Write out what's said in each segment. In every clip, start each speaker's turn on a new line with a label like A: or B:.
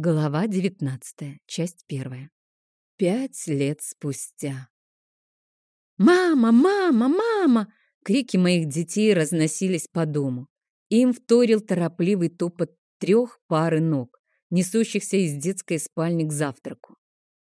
A: Глава 19, часть первая. Пять лет спустя. «Мама! Мама! Мама!» Крики моих детей разносились по дому. Им вторил торопливый топот трех пары ног, несущихся из детской спальни к завтраку.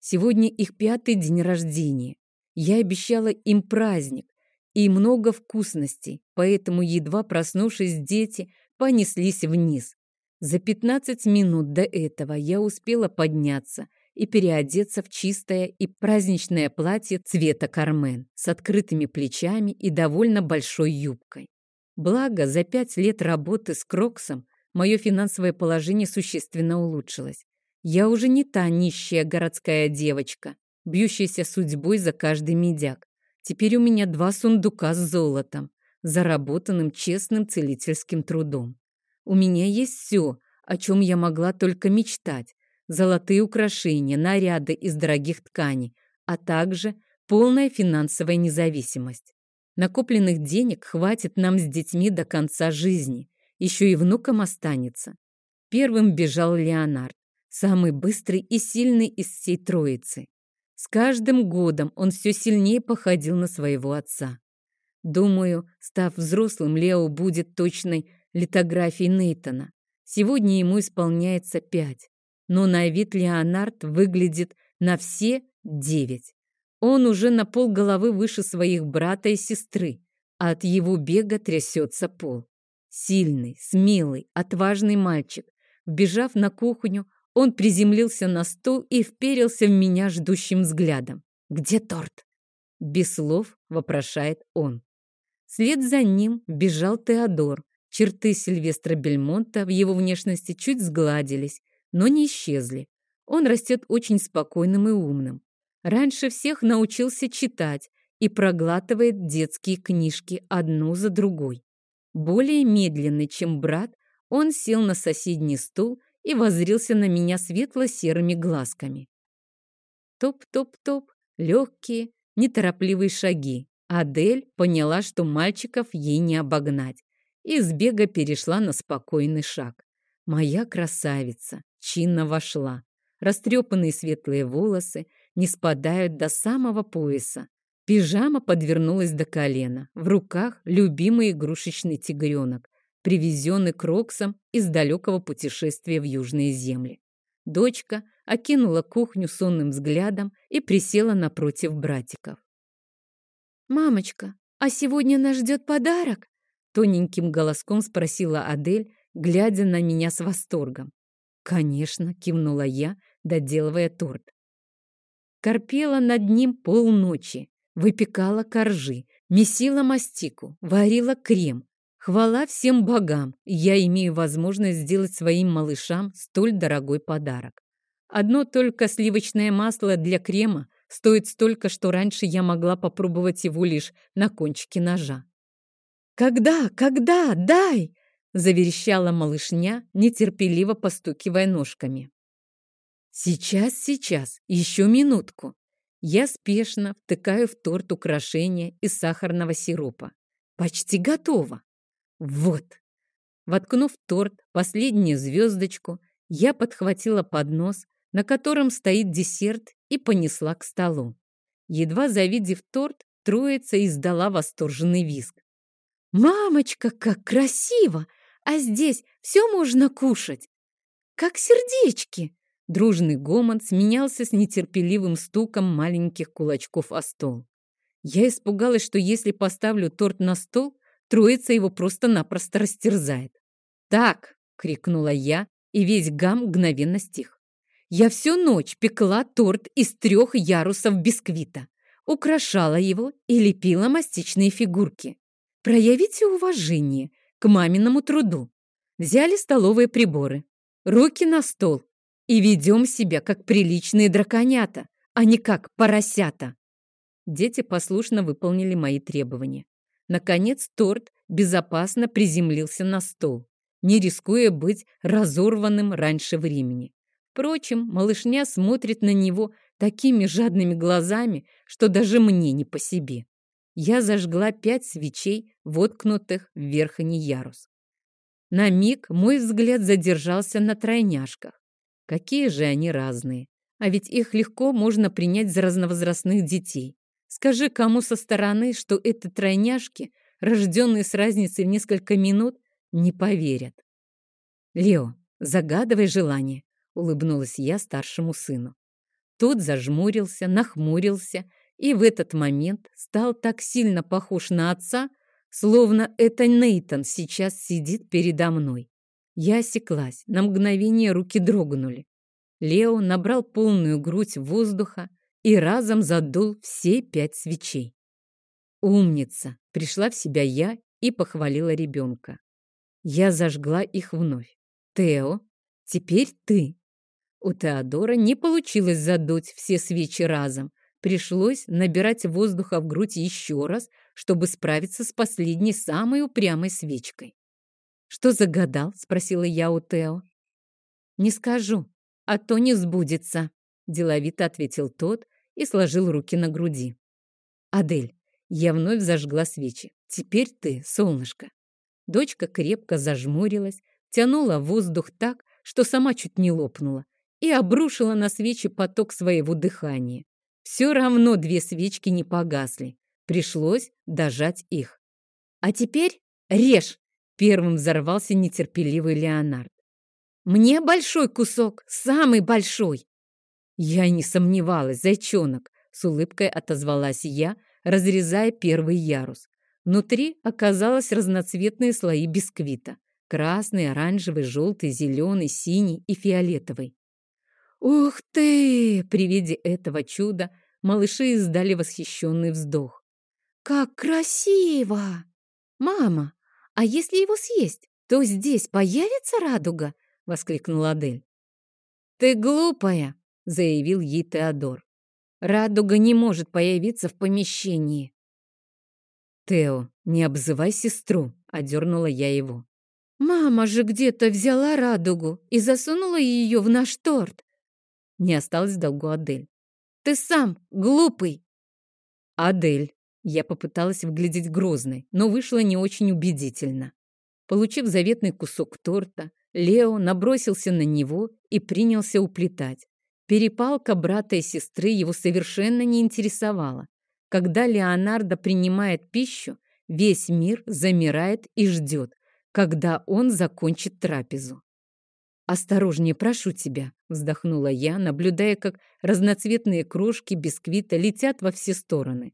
A: Сегодня их пятый день рождения. Я обещала им праздник и много вкусностей, поэтому, едва проснувшись, дети понеслись вниз, за 15 минут до этого я успела подняться и переодеться в чистое и праздничное платье цвета кармен с открытыми плечами и довольно большой юбкой. Благо, за пять лет работы с Кроксом мое финансовое положение существенно улучшилось. Я уже не та нищая городская девочка, бьющаяся судьбой за каждый медяк. Теперь у меня два сундука с золотом, заработанным честным целительским трудом. У меня есть все, о чем я могла только мечтать. Золотые украшения, наряды из дорогих тканей, а также полная финансовая независимость. Накопленных денег хватит нам с детьми до конца жизни. Еще и внукам останется. Первым бежал Леонард, самый быстрый и сильный из всей троицы. С каждым годом он все сильнее походил на своего отца. Думаю, став взрослым, Лео будет точной литографий Нейтона. Сегодня ему исполняется пять, но на вид Леонард выглядит на все девять. Он уже на пол головы выше своих брата и сестры, а от его бега трясется пол. Сильный, смелый, отважный мальчик. Вбежав на кухню, он приземлился на стол и вперился в меня ждущим взглядом. «Где торт?» Без слов вопрошает он. Вслед за ним бежал Теодор, Черты Сильвестра Бельмонта в его внешности чуть сгладились, но не исчезли. Он растет очень спокойным и умным. Раньше всех научился читать и проглатывает детские книжки одну за другой. Более медленный, чем брат, он сел на соседний стул и воззрился на меня светло-серыми глазками. Топ-топ-топ, легкие, неторопливые шаги. Адель поняла, что мальчиков ей не обогнать и с перешла на спокойный шаг. Моя красавица чинно вошла. Растрепанные светлые волосы не спадают до самого пояса. Пижама подвернулась до колена. В руках любимый игрушечный тигренок, привезенный Кроксом из далекого путешествия в южные земли. Дочка окинула кухню сонным взглядом и присела напротив братиков. «Мамочка, а сегодня нас ждет подарок?» Тоненьким голоском спросила Адель, глядя на меня с восторгом. «Конечно», — кивнула я, доделывая торт. Корпела над ним полночи, выпекала коржи, месила мастику, варила крем. Хвала всем богам, я имею возможность сделать своим малышам столь дорогой подарок. Одно только сливочное масло для крема стоит столько, что раньше я могла попробовать его лишь на кончике ножа. «Когда? Когда? Дай!» — заверещала малышня, нетерпеливо постукивая ножками. «Сейчас, сейчас, еще минутку!» Я спешно втыкаю в торт украшения из сахарного сиропа. Почти готово. Вот. Воткнув в торт последнюю звездочку, я подхватила поднос, на котором стоит десерт, и понесла к столу. Едва завидев торт, троица издала восторженный визг. «Мамочка, как красиво! А здесь все можно кушать! Как сердечки!» Дружный гомон сменялся с нетерпеливым стуком маленьких кулачков о стол. Я испугалась, что если поставлю торт на стол, троица его просто-напросто растерзает. «Так!» — крикнула я, и весь гам мгновенно стих. Я всю ночь пекла торт из трех ярусов бисквита, украшала его и лепила мастичные фигурки. Проявите уважение к маминому труду. Взяли столовые приборы, руки на стол и ведем себя как приличные драконята, а не как поросята. Дети послушно выполнили мои требования. Наконец торт безопасно приземлился на стол, не рискуя быть разорванным раньше времени. Впрочем, малышня смотрит на него такими жадными глазами, что даже мне не по себе. Я зажгла пять свечей, воткнутых в верхний ярус. На миг мой взгляд задержался на тройняшках. Какие же они разные. А ведь их легко можно принять за разновозрастных детей. Скажи кому со стороны, что это тройняшки, рожденные с разницей в несколько минут, не поверят. «Лео, загадывай желание», — улыбнулась я старшему сыну. Тот зажмурился, нахмурился и в этот момент стал так сильно похож на отца, словно это Нейтон сейчас сидит передо мной. Я осеклась, на мгновение руки дрогнули. Лео набрал полную грудь воздуха и разом задул все пять свечей. «Умница!» — пришла в себя я и похвалила ребенка. Я зажгла их вновь. «Тео, теперь ты!» У Теодора не получилось задуть все свечи разом. Пришлось набирать воздуха в грудь еще раз, чтобы справиться с последней самой упрямой свечкой. «Что загадал?» — спросила я у Тео. «Не скажу а то не сбудется», — деловито ответил тот и сложил руки на груди. «Адель, я вновь зажгла свечи. Теперь ты, солнышко». Дочка крепко зажмурилась, тянула воздух так, что сама чуть не лопнула, и обрушила на свечи поток своего дыхания. Все равно две свечки не погасли. Пришлось дожать их. «А теперь режь!» — первым взорвался нетерпеливый Леонард. Мне большой кусок, самый большой. Я не сомневалась, зайчонок, с улыбкой отозвалась я, разрезая первый ярус. Внутри оказалось разноцветные слои бисквита. Красный, оранжевый, желтый, зеленый, синий и фиолетовый. «Ух ты!» При виде этого чуда малыши издали восхищенный вздох. «Как красиво! Мама, а если его съесть, то здесь появится радуга?» — воскликнула Адель. «Ты глупая!» — заявил ей Теодор. «Радуга не может появиться в помещении». «Тео, не обзывай сестру!» — одернула я его. «Мама же где-то взяла радугу и засунула ее в наш торт!» Не осталось долгу Адель. «Ты сам глупый!» «Адель!» Я попыталась выглядеть грозной, но вышло не очень убедительно. Получив заветный кусок торта, Лео набросился на него и принялся уплетать. Перепалка брата и сестры его совершенно не интересовала. Когда Леонардо принимает пищу, весь мир замирает и ждет, когда он закончит трапезу. «Осторожнее, прошу тебя», — вздохнула я, наблюдая, как разноцветные крошки бисквита летят во все стороны.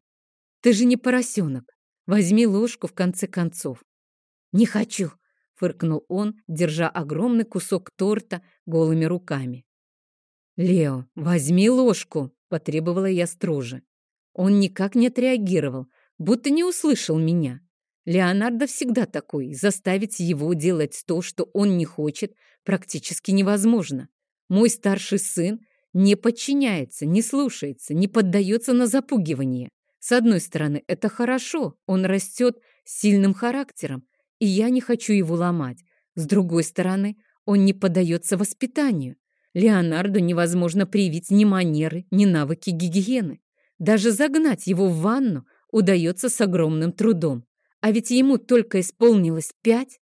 A: «Ты же не поросенок. Возьми ложку в конце концов». «Не хочу», фыркнул он, держа огромный кусок торта голыми руками. «Лео, возьми ложку!» — потребовала я строже. Он никак не отреагировал, будто не услышал меня. Леонардо всегда такой, заставить его делать то, что он не хочет, практически невозможно. Мой старший сын не подчиняется, не слушается, не поддается на запугивание. С одной стороны, это хорошо, он растет сильным характером, и я не хочу его ломать. С другой стороны, он не поддается воспитанию. Леонарду невозможно привить ни манеры, ни навыки гигиены. Даже загнать его в ванну удается с огромным трудом. А ведь ему только исполнилось пять.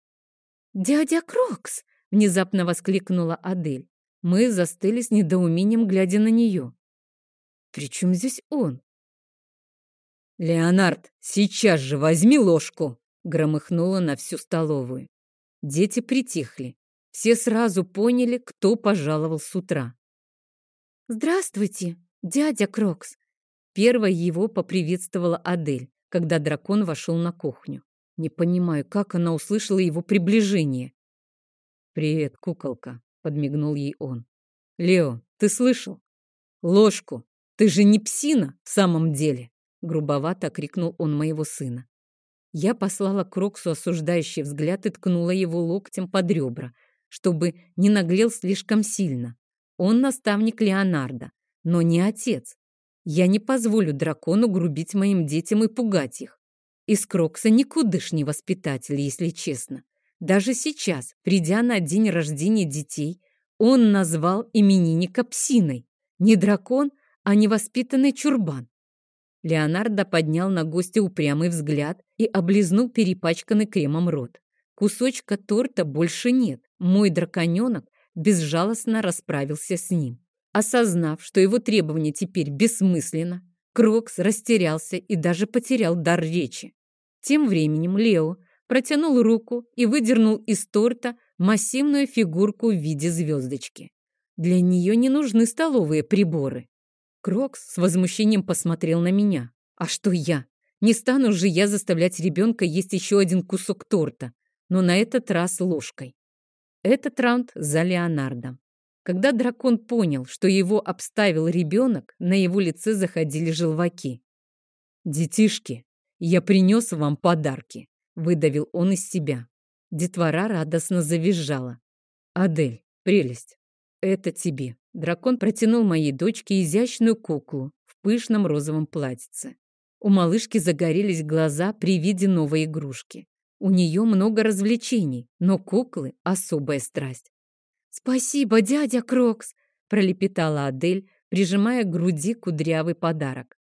A: «Дядя Крокс!» — внезапно воскликнула Адель. Мы застыли с недоумением, глядя на нее. «При чем здесь он?» «Леонард, сейчас же возьми ложку!» громыхнуло на всю столовую. Дети притихли. Все сразу поняли, кто пожаловал с утра. «Здравствуйте, дядя Крокс!» Первой его поприветствовала Адель, когда дракон вошел на кухню. Не понимаю, как она услышала его приближение. «Привет, куколка», — подмигнул ей он. «Лео, ты слышал? Ложку! Ты же не псина в самом деле!» Грубовато крикнул он моего сына. Я послала Кроксу осуждающий взгляд и ткнула его локтем под ребра, чтобы не наглел слишком сильно. Он наставник Леонардо, но не отец. Я не позволю дракону грубить моим детям и пугать их. Из Крокса никудышний воспитатель, если честно. Даже сейчас, придя на день рождения детей, он назвал именинника псиной. Не дракон, а невоспитанный чурбан. Леонардо поднял на гостя упрямый взгляд и облизнул перепачканный кремом рот. Кусочка торта больше нет. Мой драконенок безжалостно расправился с ним. Осознав, что его требование теперь бессмысленно, Крокс растерялся и даже потерял дар речи. Тем временем Лео протянул руку и выдернул из торта массивную фигурку в виде звездочки. Для нее не нужны столовые приборы. Крокс с возмущением посмотрел на меня. А что я? Не стану же я заставлять ребенка есть еще один кусок торта, но на этот раз ложкой. Этот раунд за Леонардо. Когда дракон понял, что его обставил ребенок, на его лице заходили желваки. «Детишки, я принес вам подарки», — выдавил он из себя. Детвора радостно завизжала. «Адель, прелесть, это тебе». Дракон протянул моей дочке изящную куклу в пышном розовом платьице. У малышки загорелись глаза при виде новой игрушки. У нее много развлечений, но куклы — особая страсть. «Спасибо, дядя Крокс!» — пролепетала Адель, прижимая к груди кудрявый подарок.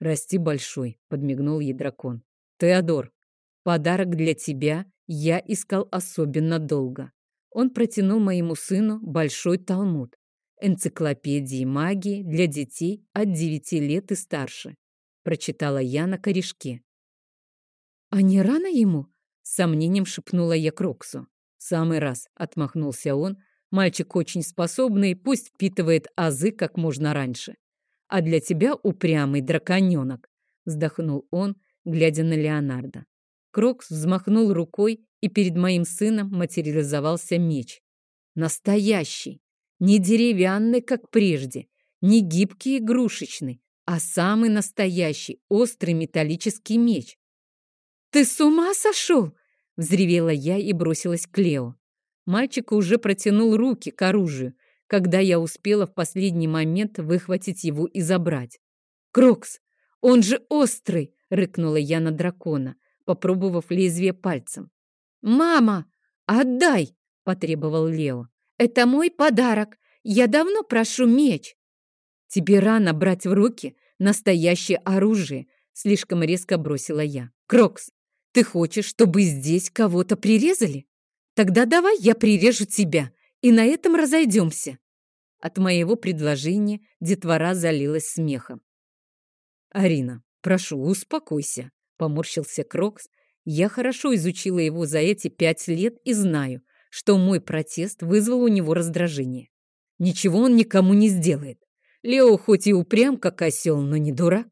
A: «Расти большой», — подмигнул ей дракон. «Теодор, подарок для тебя я искал особенно долго». Он протянул моему сыну большой талмуд, энциклопедию магии для детей от девяти лет и старше. Прочитала я на корешке. «А не рано ему?» — с сомнением шепнула я Кроксу. «Самый раз», — отмахнулся он. «Мальчик очень способный, пусть впитывает азы как можно раньше. А для тебя упрямый драконенок», — вздохнул он, глядя на Леонардо. Крокс взмахнул рукой, и перед моим сыном материализовался меч. Настоящий, не деревянный, как прежде, не гибкий игрушечный, а самый настоящий острый металлический меч. «Ты с ума сошел?» — взревела я и бросилась к Лео. Мальчик уже протянул руки к оружию, когда я успела в последний момент выхватить его и забрать. «Крокс, он же острый!» — рыкнула я на дракона, попробовав лезвие пальцем. «Мама, отдай!» — потребовал Лео. «Это мой подарок. Я давно прошу меч». «Тебе рано брать в руки настоящее оружие», — слишком резко бросила я. «Крокс, ты хочешь, чтобы здесь кого-то прирезали? Тогда давай я прирежу тебя, и на этом разойдемся». От моего предложения детвора залилась смехом. «Арина, прошу, успокойся», — поморщился Крокс. «Я хорошо изучила его за эти пять лет и знаю, что мой протест вызвал у него раздражение. Ничего он никому не сделает. Лео хоть и упрям, как осел, но не дурак.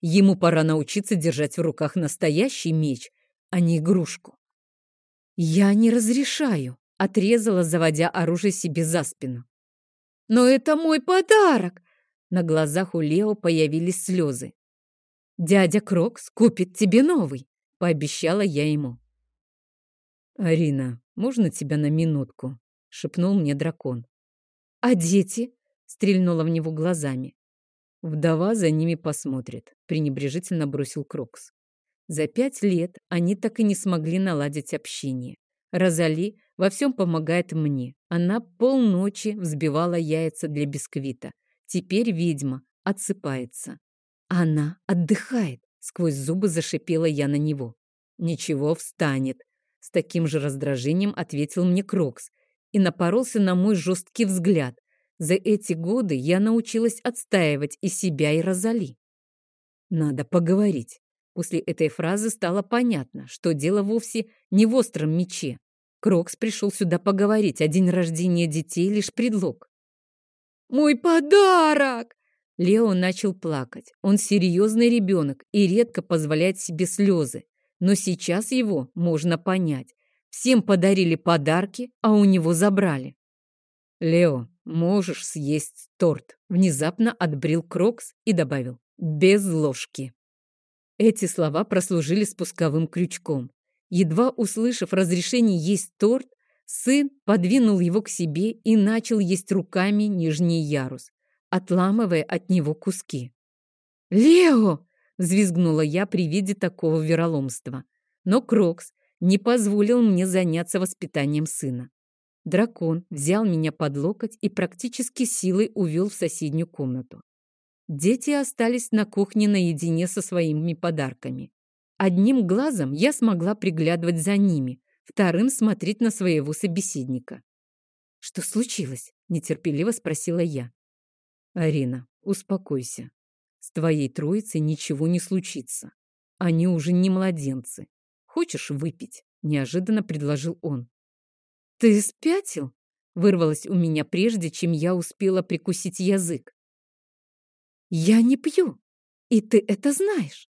A: Ему пора научиться держать в руках настоящий меч, а не игрушку. «Я не разрешаю», — отрезала, заводя оружие себе за спину. «Но это мой подарок!» На глазах у Лео появились слезы. «Дядя Крокс купит тебе новый», — пообещала я ему. «Арина, можно тебя на минутку?» — шепнул мне дракон. «А дети?» — стрельнула в него глазами. «Вдова за ними посмотрит», — пренебрежительно бросил Крокс. За пять лет они так и не смогли наладить общение. Розали во всем помогает мне. Она полночи взбивала яйца для бисквита. Теперь ведьма отсыпается. Она отдыхает. Сквозь зубы зашипела я на него. Ничего, встанет. С таким же раздражением ответил мне Крокс и напоролся на мой жесткий взгляд. За эти годы я научилась отстаивать и себя, и Розали. Надо поговорить. После этой фразы стало понятно, что дело вовсе не в остром мече. Крокс пришел сюда поговорить, а день рождения детей — лишь предлог. «Мой подарок!» Лео начал плакать. Он серьезный ребенок и редко позволяет себе слезы. Но сейчас его можно понять. Всем подарили подарки, а у него забрали. «Лео, можешь съесть торт», — внезапно одобрил Крокс и добавил «без ложки». Эти слова послужили спусковым крючком. Едва услышав разрешение есть торт, сын подвинул его к себе и начал есть руками нижний ярус, отламывая от него куски. «Лео!» Взвизгнула я при виде такого вероломства. Но Крокс не позволил мне заняться воспитанием сына. Дракон взял меня под локоть и практически силой увел в соседнюю комнату. Дети остались на кухне наедине со своими подарками. Одним глазом я смогла приглядывать за ними, вторым смотреть на своего собеседника. «Что случилось?» — нетерпеливо спросила я. «Арина, успокойся. С твоей троицей ничего не случится. Они уже не младенцы. Хочешь выпить?» — неожиданно предложил он. «Ты спятил?» — вырвалось у меня прежде, чем я успела прикусить язык. «Я не пью, и ты это знаешь.